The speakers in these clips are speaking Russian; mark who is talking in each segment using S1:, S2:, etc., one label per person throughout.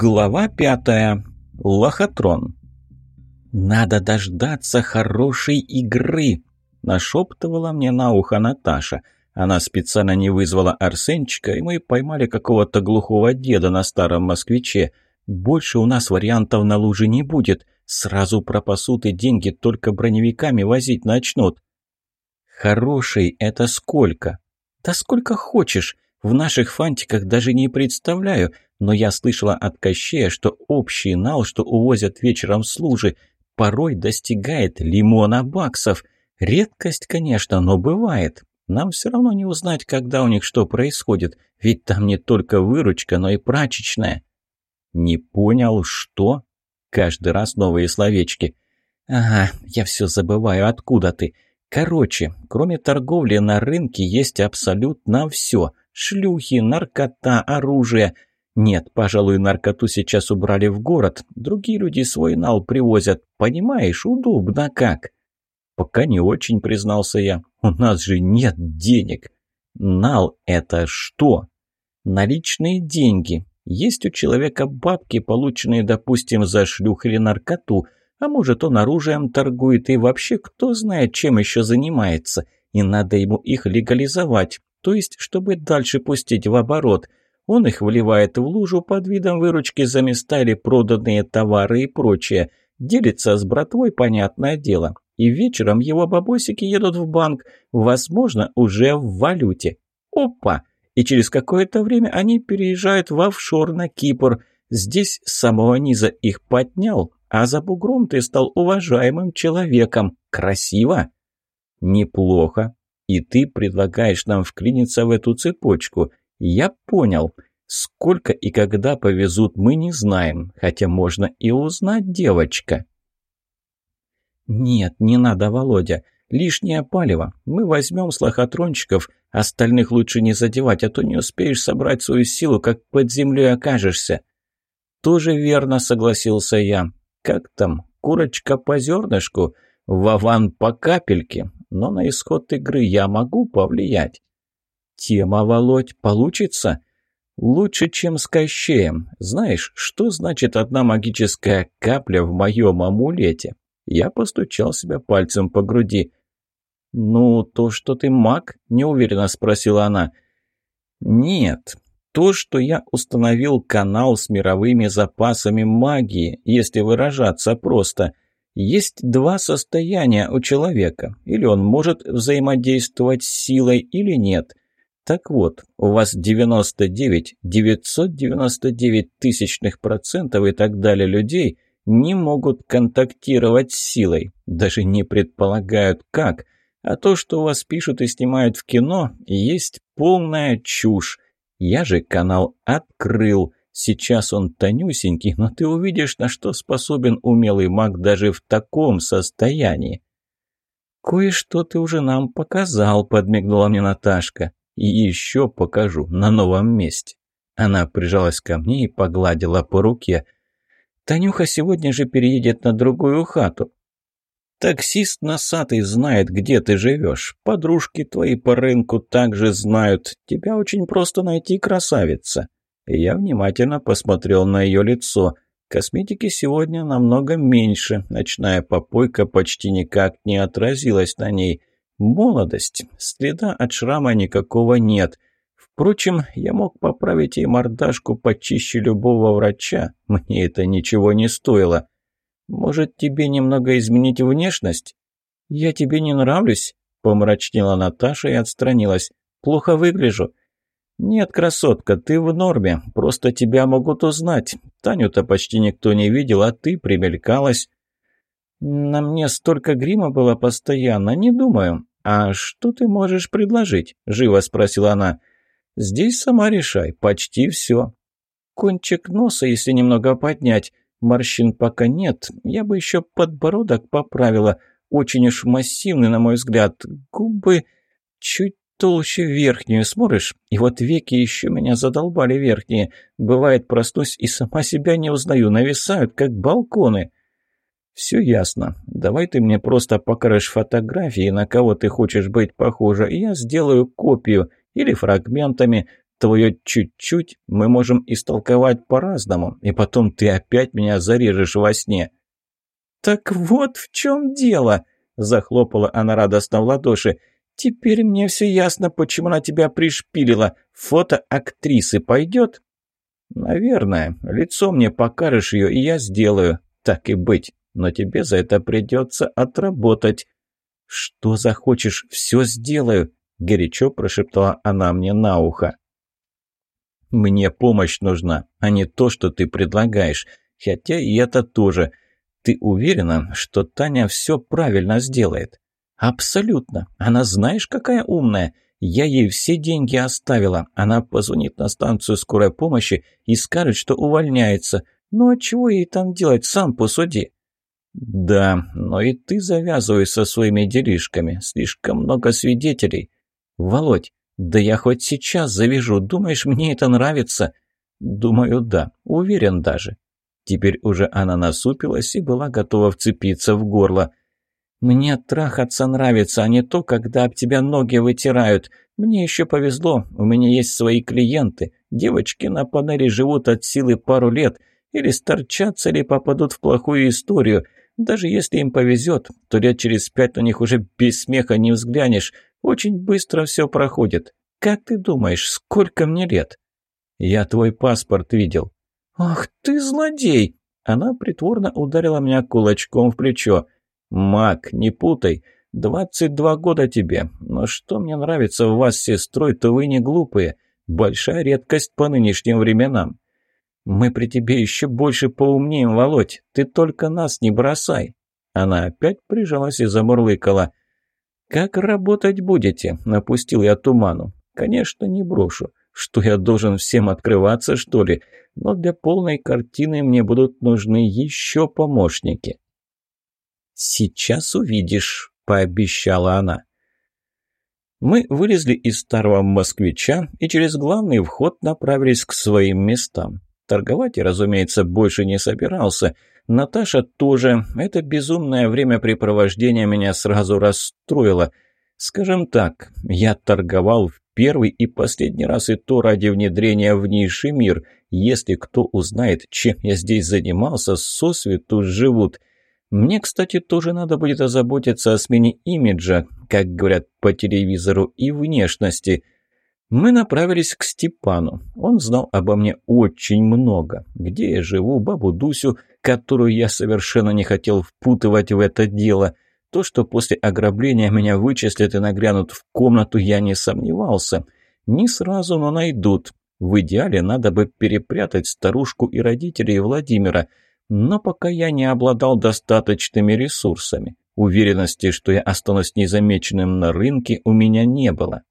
S1: Глава пятая. Лохотрон. «Надо дождаться хорошей игры», – нашептывала мне на ухо Наташа. Она специально не вызвала Арсенчика, и мы поймали какого-то глухого деда на старом москвиче. Больше у нас вариантов на луже не будет. Сразу пропасут и деньги только броневиками возить начнут. «Хороший – это сколько?» «Да сколько хочешь. В наших фантиках даже не представляю, но я слышала от Кощея, что общий нал, что увозят вечером с лужи, порой достигает лимона баксов. Редкость, конечно, но бывает. Нам все равно не узнать, когда у них что происходит, ведь там не только выручка, но и прачечная. Не понял, что? Каждый раз новые словечки. Ага, я все забываю, откуда ты. Короче, кроме торговли на рынке есть абсолютно все. Шлюхи, наркота, оружие. Нет, пожалуй, наркоту сейчас убрали в город. Другие люди свой нал привозят. Понимаешь, удобно как. Пока не очень, признался я. У нас же нет денег. Нал – это что? Наличные деньги. Есть у человека бабки, полученные, допустим, за шлюх или наркоту. А может, он оружием торгует и вообще кто знает, чем еще занимается. И надо ему их легализовать то есть чтобы дальше пустить в оборот. Он их вливает в лужу под видом выручки за места или проданные товары и прочее. Делится с братвой, понятное дело. И вечером его бабосики едут в банк, возможно, уже в валюте. Опа! И через какое-то время они переезжают в офшор на Кипр. Здесь с самого низа их поднял, а за бугром ты стал уважаемым человеком. Красиво? Неплохо, и ты предлагаешь нам вклиниться в эту цепочку. Я понял. Сколько и когда повезут, мы не знаем, хотя можно и узнать, девочка. Нет, не надо, Володя. Лишнее палево. Мы возьмем с лохотрончиков, остальных лучше не задевать, а то не успеешь собрать свою силу, как под землей окажешься. Тоже верно, согласился я. Как там, курочка по зернышку, вован по капельке но на исход игры я могу повлиять. Тема, Володь, получится? Лучше, чем с Кощеем. Знаешь, что значит одна магическая капля в моем амулете? Я постучал себя пальцем по груди. «Ну, то, что ты маг?» – неуверенно спросила она. «Нет, то, что я установил канал с мировыми запасами магии, если выражаться просто – есть два состояния у человека. Или он может взаимодействовать с силой, или нет. Так вот, у вас 99, 999 тысячных процентов и так далее людей не могут контактировать с силой. Даже не предполагают как. А то, что у вас пишут и снимают в кино, есть полная чушь. Я же канал открыл. Сейчас он тонюсенький, но ты увидишь, на что способен умелый маг даже в таком состоянии. «Кое-что ты уже нам показал», — подмигнула мне Наташка. «И еще покажу на новом месте». Она прижалась ко мне и погладила по руке. «Танюха сегодня же переедет на другую хату. Таксист носатый знает, где ты живешь. Подружки твои по рынку также знают. Тебя очень просто найти, красавица». Я внимательно посмотрел на ее лицо. Косметики сегодня намного меньше, ночная попойка почти никак не отразилась на ней. Молодость, следа от шрама никакого нет. Впрочем, я мог поправить ей мордашку почище любого врача, мне это ничего не стоило. Может, тебе немного изменить внешность? Я тебе не нравлюсь? Помрачнела Наташа и отстранилась. Плохо выгляжу. «Нет, красотка, ты в норме, просто тебя могут узнать. Таню-то почти никто не видел, а ты примелькалась». «На мне столько грима было постоянно, не думаю. А что ты можешь предложить?» – живо спросила она. «Здесь сама решай, почти все. Кончик носа, если немного поднять. Морщин пока нет, я бы еще подбородок поправила. Очень уж массивный, на мой взгляд. Губы чуть толще верхнюю, смотришь? И вот веки еще меня задолбали верхние. Бывает, проснусь и сама себя не узнаю, нависают, как балконы. Все ясно. Давай ты мне просто покажешь фотографии, на кого ты хочешь быть похожа, и я сделаю копию или фрагментами. Твое чуть-чуть мы можем истолковать по-разному, и потом ты опять меня зарежешь во сне». «Так вот в чем дело!» – захлопала она радостно в ладоши. «Теперь мне все ясно, почему она тебя пришпилила. Фото актрисы пойдет?» «Наверное. Лицо мне покажешь ее, и я сделаю. Так и быть. Но тебе за это придется отработать». «Что захочешь, все сделаю», – горячо прошептала она мне на ухо. Мне помощь нужна, а не то, что ты предлагаешь. Хотя и это тоже. Ты уверена, что Таня все правильно сделает? Абсолютно. Она знаешь, какая умная. Я ей все деньги оставила. Она позвонит на станцию скорой помощи и скажет, что увольняется. Ну а чего ей там делать, сам посуди. Да, но и ты завязывай со своими делишками. Слишком много свидетелей. Володь, «Да я хоть сейчас завяжу. Думаешь, мне это нравится?» «Думаю, да. Уверен даже». Теперь уже она насупилась и была готова вцепиться в горло. «Мне трахаться нравится, а не то, когда об тебя ноги вытирают. Мне еще повезло, у меня есть свои клиенты. Девочки на панели живут от силы пару лет. Или сторчатся, или попадут в плохую историю. Даже если им повезет, то лет через пять на них уже без смеха не взглянешь. Очень быстро все проходит. Как ты думаешь, сколько мне лет?» «Я твой паспорт видел». «Ах ты злодей!» Она притворно ударила меня кулачком в плечо. «Мак, не путай. Двадцать два года тебе. Но что мне нравится в вас с сестрой, то вы не глупые. Большая редкость по нынешним временам. Мы при тебе еще больше поумнеем, Володь. Ты только нас не бросай». Она опять прижалась и замурлыкала. «Как работать будете?» – напустил я туману. «Конечно, не брошу. Что я должен всем открываться, что ли? Но для полной картины мне будут нужны еще помощники». «Сейчас увидишь», – пообещала она. Мы вылезли из старого москвича и через главный вход направились к своим местам. Торговать разумеется, больше не собирался – Наташа тоже. Это безумное времяпрепровождение меня сразу расстроило. Скажем так, я торговал в первый и последний раз и то ради внедрения в низший мир. Если кто узнает, чем я здесь занимался, сосвету живут. Мне, кстати, тоже надо будет озаботиться о смене имиджа, как говорят по телевизору, и внешности – мы направились к Степану. Он знал обо мне очень много. Где я живу, бабу Дусю, которую я совершенно не хотел впутывать в это дело. То, что после ограбления меня вычислят и нагрянут в комнату, я не сомневался. Не сразу, но найдут. В идеале надо бы перепрятать старушку и родителей Владимира. Но пока я не обладал достаточными ресурсами. Уверенности, что я останусь незамеченным на рынке, у меня не было.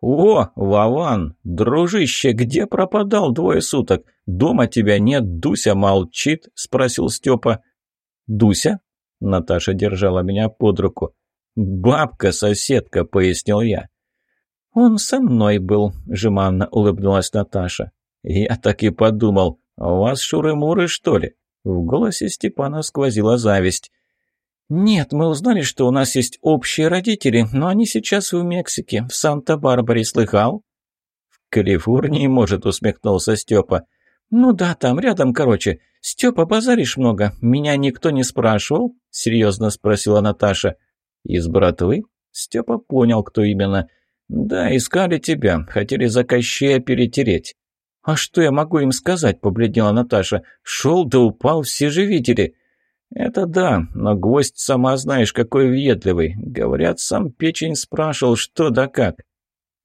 S1: «О, Вован, дружище, где пропадал двое суток? Дома тебя нет, Дуся молчит?» – спросил Степа. «Дуся?» – Наташа держала меня под руку. «Бабка-соседка», – пояснил я. «Он со мной был», – жеманно улыбнулась Наташа. «Я так и подумал, у вас шуры-муры, что ли?» В голосе Степана сквозила зависть. «Нет, мы узнали, что у нас есть общие родители, но они сейчас в Мексике, в Санта-Барбаре, слыхал?» «В Калифорнии, может», — усмехнулся Степа. «Ну да, там рядом, короче. Степа, базаришь много. Меня никто не спрашивал?» — серьезно спросила Наташа. «Из братвы?» Степа понял, кто именно. «Да, искали тебя. Хотели за Кощея перетереть». «А что я могу им сказать?» — побледнела Наташа. «Шел да упал, все же видели». «Это да, но гвоздь сама знаешь, какой въедливый. Говорят, сам печень спрашивал, что да как».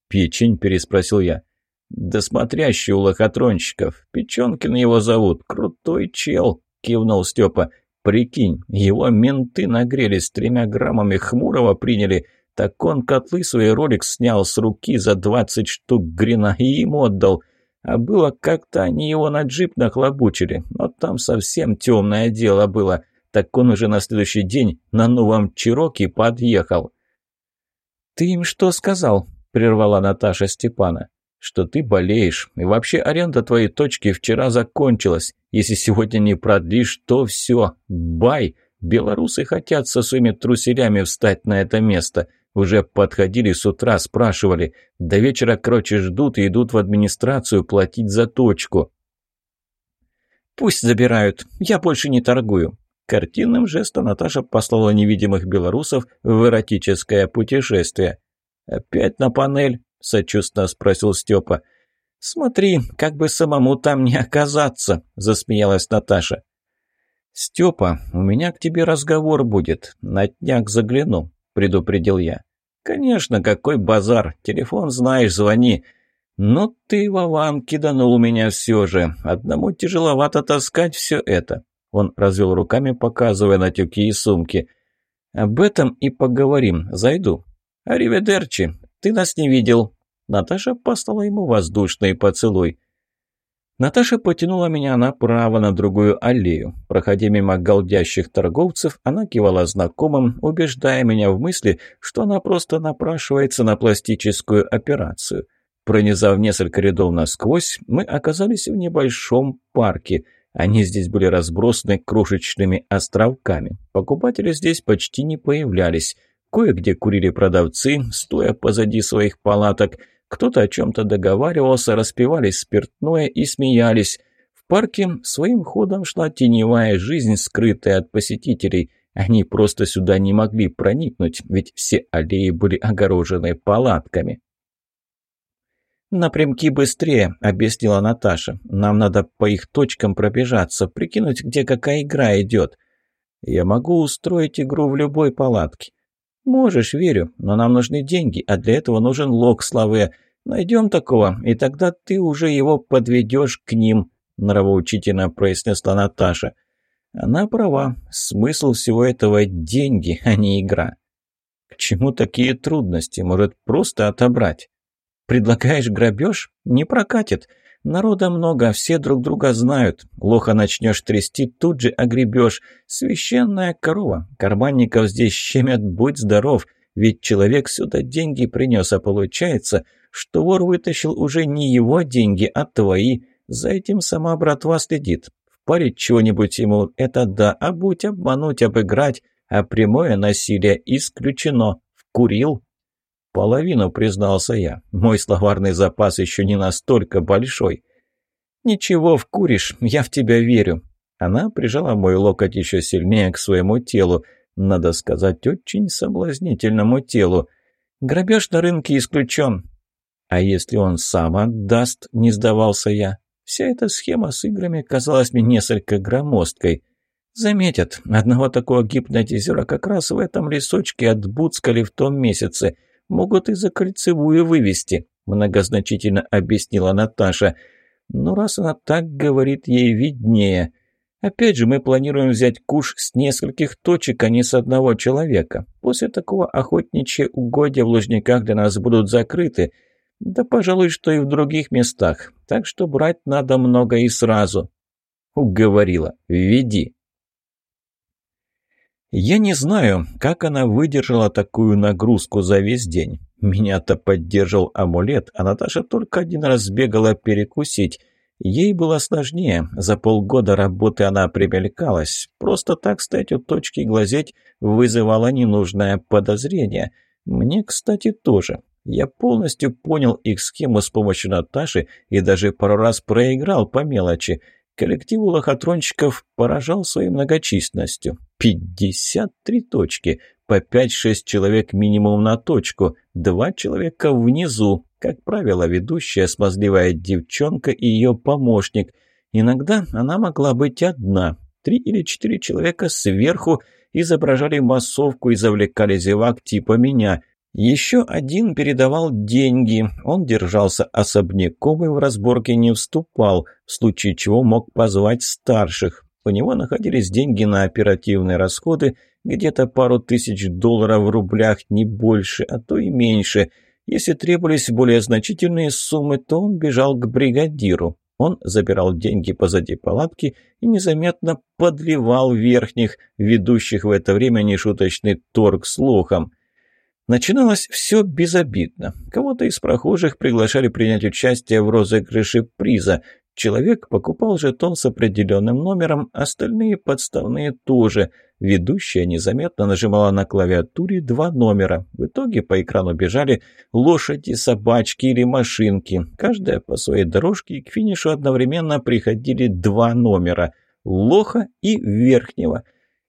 S1: «Печень?» – переспросил я. «Да смотрящий у лохотронщиков. Печенкин его зовут. Крутой чел», – кивнул Степа. «Прикинь, его менты нагрелись, тремя граммами хмурого приняли. Так он котлы свои ролик снял с руки за двадцать штук грина и им отдал». А было как-то они его на джип нахлобучили, но там совсем темное дело было так он уже на следующий день на новом Чироке подъехал. «Ты им что сказал?» – прервала Наташа Степана. «Что ты болеешь, и вообще аренда твоей точки вчера закончилась. Если сегодня не продлишь, то все, бай!» Белорусы хотят со своими труселями встать на это место. Уже подходили с утра, спрашивали. До вечера, короче, ждут и идут в администрацию платить за точку. «Пусть забирают. Я больше не торгую». Картинным жестом Наташа послала невидимых белорусов в эротическое путешествие. «Опять на панель?» – сочувственно спросил Степа. «Смотри, как бы самому там не оказаться», – засмеялась Наташа. «Степа, у меня к тебе разговор будет. На днях загляну», – предупредил я. «Конечно, какой базар. Телефон знаешь, звони. Но ты, Вован, киданул меня все же. Одному тяжеловато таскать все это». Он развел руками, показывая на тюки и сумки. «Об этом и поговорим. Зайду». «Ариведерчи, ты нас не видел». Наташа послала ему воздушный поцелуй. Наташа потянула меня направо на другую аллею. Проходя мимо голдящих торговцев, она кивала знакомым, убеждая меня в мысли, что она просто напрашивается на пластическую операцию. Пронизав несколько рядов насквозь, мы оказались в небольшом парке. Они здесь были разбросаны крошечными островками. Покупатели здесь почти не появлялись. Кое-где курили продавцы, стоя позади своих палаток – кто-то о чем-то договаривался, распивали спиртное и смеялись. В парке своим ходом шла теневая жизнь, скрытая от посетителей. Они просто сюда не могли проникнуть, ведь все аллеи были огорожены палатками. «Напрямки быстрее», — объяснила Наташа. «Нам надо по их точкам пробежаться, прикинуть, где какая игра идет». «Я могу устроить игру в любой палатке». «Можешь, верю, но нам нужны деньги, а для этого нужен лог славы. Найдем такого, и тогда ты уже его подведешь к ним», — нравоучительно произнесла Наташа. Она права. Смысл всего этого — деньги, а не игра. К чему такие трудности? Может, просто отобрать? Предлагаешь грабеж? Не прокатит. Народа много, все друг друга знают. Лоха начнешь трясти, тут же огребешь. Священная корова. Карманников здесь щемят, будь здоров. Ведь человек сюда деньги принес, а получается, что вор вытащил уже не его деньги, а твои. За этим сама братва следит. Впарить чего-нибудь ему – это да, а будь обмануть, обыграть, а прямое насилие исключено. Вкурил? «Половину», — признался я. «Мой словарный запас еще не настолько большой». «Ничего, вкуришь, я в тебя верю». Она прижала мой локоть еще сильнее к своему телу. Надо сказать, очень соблазнительному телу. «Грабеж на рынке исключен». «А если он сам отдаст?» — не сдавался я. Вся эта схема с играми казалась мне несколько громоздкой. Заметят, одного такого гипнотизера как раз в этом лесочке отбуцкали в том месяце — Могут и за кольцевую вывести», – многозначительно объяснила Наташа. «Но раз она так говорит, ей виднее. Опять же, мы планируем взять куш с нескольких точек, а не с одного человека. После такого охотничьи угодья в Лужниках для нас будут закрыты. Да, пожалуй, что и в других местах. Так что брать надо много и сразу». «Уговорила. Введи». Я не знаю, как она выдержала такую нагрузку за весь день. Меня-то поддержал амулет, а Наташа только один раз бегала перекусить. Ей было сложнее, за полгода работы она примелькалась. Просто так стоять у точки глазеть вызывало ненужное подозрение. Мне, кстати, тоже. Я полностью понял их схему с помощью Наташи и даже пару раз проиграл по мелочи. Коллектив у лохотронщиков поражал своей многочисленностью. 53 точки, по 5-6 человек минимум на точку, два человека внизу, как правило, ведущая смазливая девчонка и ее помощник. Иногда она могла быть одна. Три или четыре человека сверху изображали массовку и завлекали зевак типа меня – еще один передавал деньги. Он держался особняком и в разборке не вступал, в случае чего мог позвать старших. У него находились деньги на оперативные расходы, где-то пару тысяч долларов в рублях, не больше, а то и меньше. Если требовались более значительные суммы, то он бежал к бригадиру. Он забирал деньги позади палатки и незаметно подливал верхних, ведущих в это время нешуточный торг с лохом. Начиналось все безобидно. Кого-то из прохожих приглашали принять участие в розыгрыше приза. Человек покупал жетон с определенным номером, остальные подставные тоже. Ведущая незаметно нажимала на клавиатуре два номера. В итоге по экрану бежали лошади, собачки или машинки. Каждая по своей дорожке и к финишу одновременно приходили два номера – лоха и верхнего.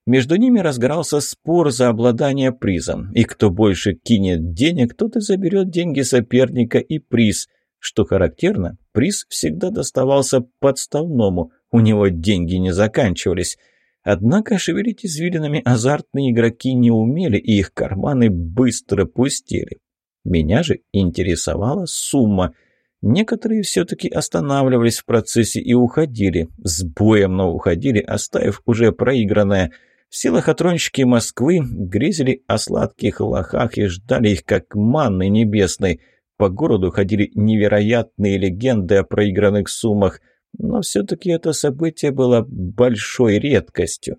S1: Между ними разгорался спор за обладание призом. И кто больше кинет денег, тот и заберет деньги соперника и приз. Что характерно, приз всегда доставался подставному, у него деньги не заканчивались – Однако шевелить извилинами азартные игроки не умели, и их карманы быстро пустели. Меня же интересовала сумма. Некоторые все-таки останавливались в процессе и уходили. С боем, но уходили, оставив уже проигранное. Все лохотронщики Москвы грезили о сладких лохах и ждали их как манны небесной. По городу ходили невероятные легенды о проигранных суммах – но все-таки это событие было большой редкостью.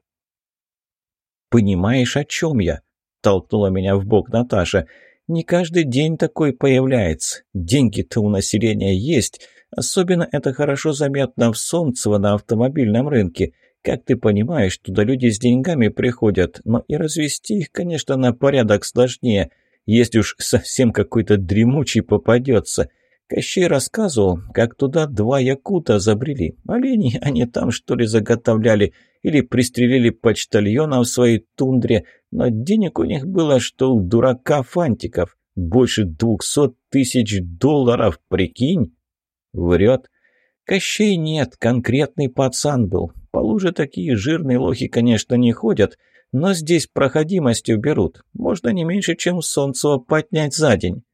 S1: «Понимаешь, о чем я?» – толкнула меня в бок Наташа. «Не каждый день такой появляется. Деньги-то у населения есть. Особенно это хорошо заметно в Солнцево на автомобильном рынке. Как ты понимаешь, туда люди с деньгами приходят, но и развести их, конечно, на порядок сложнее, если уж совсем какой-то дремучий попадется. Кощей рассказывал, как туда два якута забрели. Оленей они там, что ли, заготовляли или пристрелили почтальона в своей тундре, но денег у них было, что у дурака фантиков. Больше двухсот тысяч долларов, прикинь? Врет. Кощей нет, конкретный пацан был. По луже такие жирные лохи, конечно, не ходят, но здесь проходимостью берут. Можно не меньше, чем Солнцево поднять за день.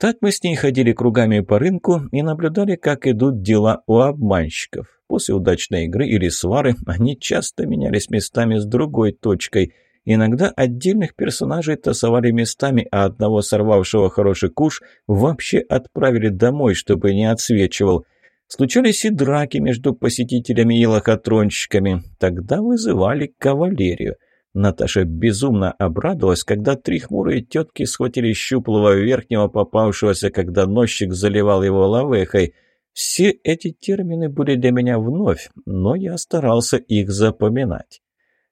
S1: Так мы с ней ходили кругами по рынку и наблюдали, как идут дела у обманщиков. После удачной игры или свары они часто менялись местами с другой точкой. Иногда отдельных персонажей тасовали местами, а одного сорвавшего хороший куш вообще отправили домой, чтобы не отсвечивал. Случались и драки между посетителями и лохотронщиками. Тогда вызывали кавалерию. Наташа безумно обрадовалась, когда три хмурые тетки схватили щуплого верхнего попавшегося, когда носчик заливал его лавехой. Все эти термины были для меня вновь, но я старался их запоминать.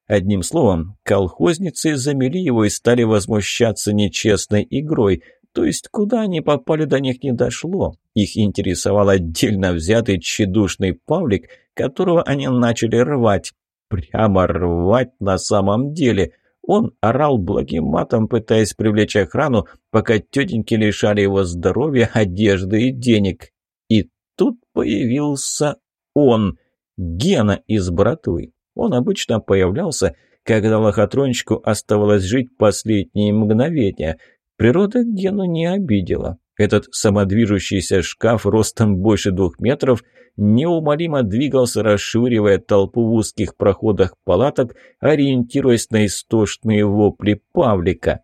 S1: Одним словом, колхозницы замели его и стали возмущаться нечестной игрой, то есть куда они попали, до них не дошло. Их интересовал отдельно взятый тщедушный Павлик, которого они начали рвать, Прямо рвать на самом деле. Он орал благим матом, пытаясь привлечь охрану, пока тетеньки лишали его здоровья, одежды и денег. И тут появился он, Гена из братвы. Он обычно появлялся, когда лохотрончику оставалось жить последние мгновения. Природа Гену не обидела. Этот самодвижущийся шкаф ростом больше двух метров неумолимо двигался, расшвыривая толпу в узких проходах палаток, ориентируясь на истошные вопли Павлика.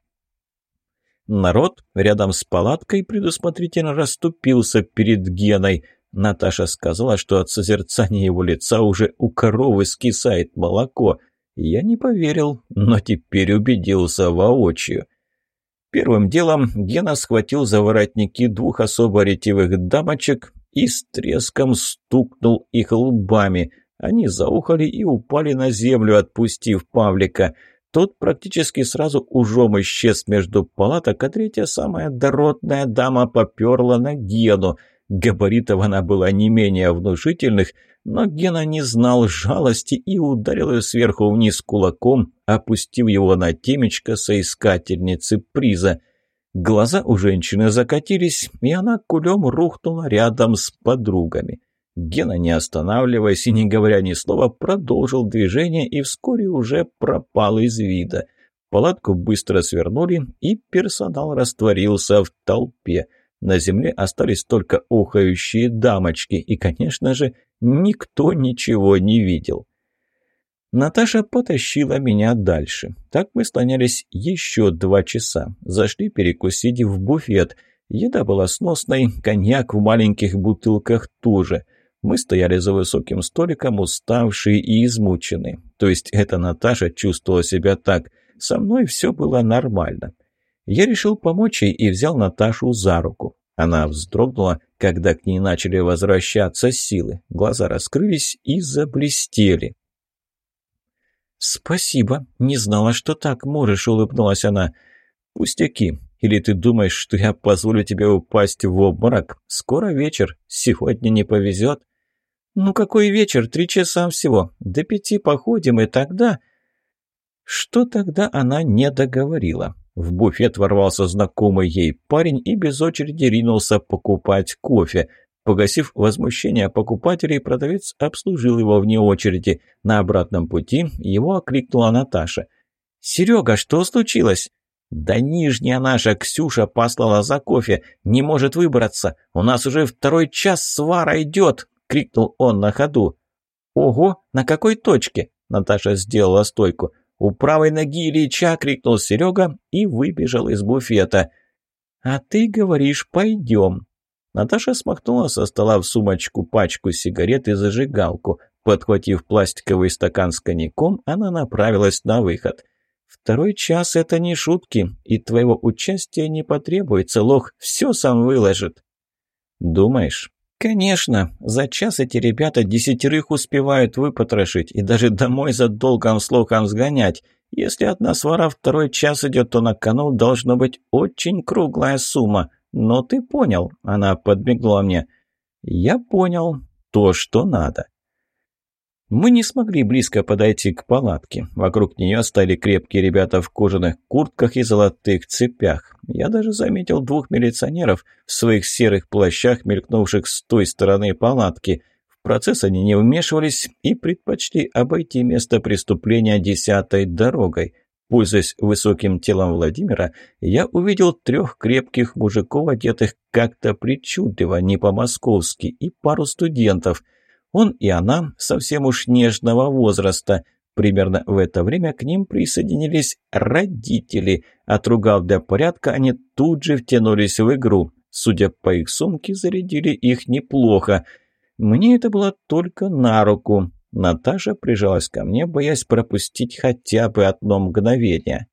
S1: Народ рядом с палаткой предусмотрительно расступился перед Геной. Наташа сказала, что от созерцания его лица уже у коровы скисает молоко. Я не поверил, но теперь убедился воочию. Первым делом Гена схватил за воротники двух особо ретивых дамочек и с треском стукнул их лбами. Они заухали и упали на землю, отпустив Павлика. Тот практически сразу ужом исчез между палаток, а третья, самая дородная дама, поперла на Гену. Габаритов она была не менее внушительных, но Гена не знал жалости и ударил ее сверху вниз кулаком, опустив его на темечко соискательницы приза. Глаза у женщины закатились, и она кулем рухнула рядом с подругами. Гена, не останавливаясь и не говоря ни слова, продолжил движение и вскоре уже пропал из вида. Палатку быстро свернули, и персонал растворился в толпе. На земле остались только ухающие дамочки, и, конечно же, никто ничего не видел. Наташа потащила меня дальше. Так мы слонялись еще два часа. Зашли перекусить в буфет. Еда была сносной, коньяк в маленьких бутылках тоже. Мы стояли за высоким столиком, уставшие и измученные. То есть эта Наташа чувствовала себя так. Со мной все было нормально. Я решил помочь ей и взял Наташу за руку. Она вздрогнула, когда к ней начали возвращаться силы. Глаза раскрылись и заблестели. «Спасибо. Не знала, что так можешь», — улыбнулась она. «Пустяки. Или ты думаешь, что я позволю тебе упасть в обморок? Скоро вечер. Сегодня не повезет». «Ну какой вечер? Три часа всего. До пяти походим, и тогда...» Что тогда она не договорила? В буфет ворвался знакомый ей парень и без очереди ринулся покупать кофе. Погасив возмущение покупателей, продавец обслужил его вне очереди. На обратном пути его окликнула Наташа. «Серега, что случилось?» «Да нижняя наша Ксюша послала за кофе, не может выбраться. У нас уже второй час свара идет!» — крикнул он на ходу. «Ого, на какой точке?» — Наташа сделала стойку. «У правой ноги Ильича!» — крикнул Серега и выбежал из буфета. «А ты говоришь, пойдем!» Наташа смахнула со стола в сумочку пачку сигарет и зажигалку. Подхватив пластиковый стакан с коньяком, она направилась на выход. «Второй час — это не шутки, и твоего участия не потребуется, лох все сам выложит». «Думаешь?» «Конечно, за час эти ребята десятерых успевают выпотрошить и даже домой за долгом слухом сгонять. Если одна свара второй час идет, то на кону должно быть очень круглая сумма. Но ты понял», — она подмигнула мне. «Я понял. То, что надо». Мы не смогли близко подойти к палатке. Вокруг нее стали крепкие ребята в кожаных куртках и золотых цепях. Я даже заметил двух милиционеров в своих серых плащах, мелькнувших с той стороны палатки. В процесс они не вмешивались и предпочли обойти место преступления десятой дорогой. Пользуясь высоким телом Владимира, я увидел трех крепких мужиков, одетых как-то причудливо, не по-московски, и пару студентов – он и она совсем уж нежного возраста. Примерно в это время к ним присоединились родители. Отругав для порядка, они тут же втянулись в игру. Судя по их сумке, зарядили их неплохо. Мне это было только на руку. Наташа прижалась ко мне, боясь пропустить хотя бы одно мгновение.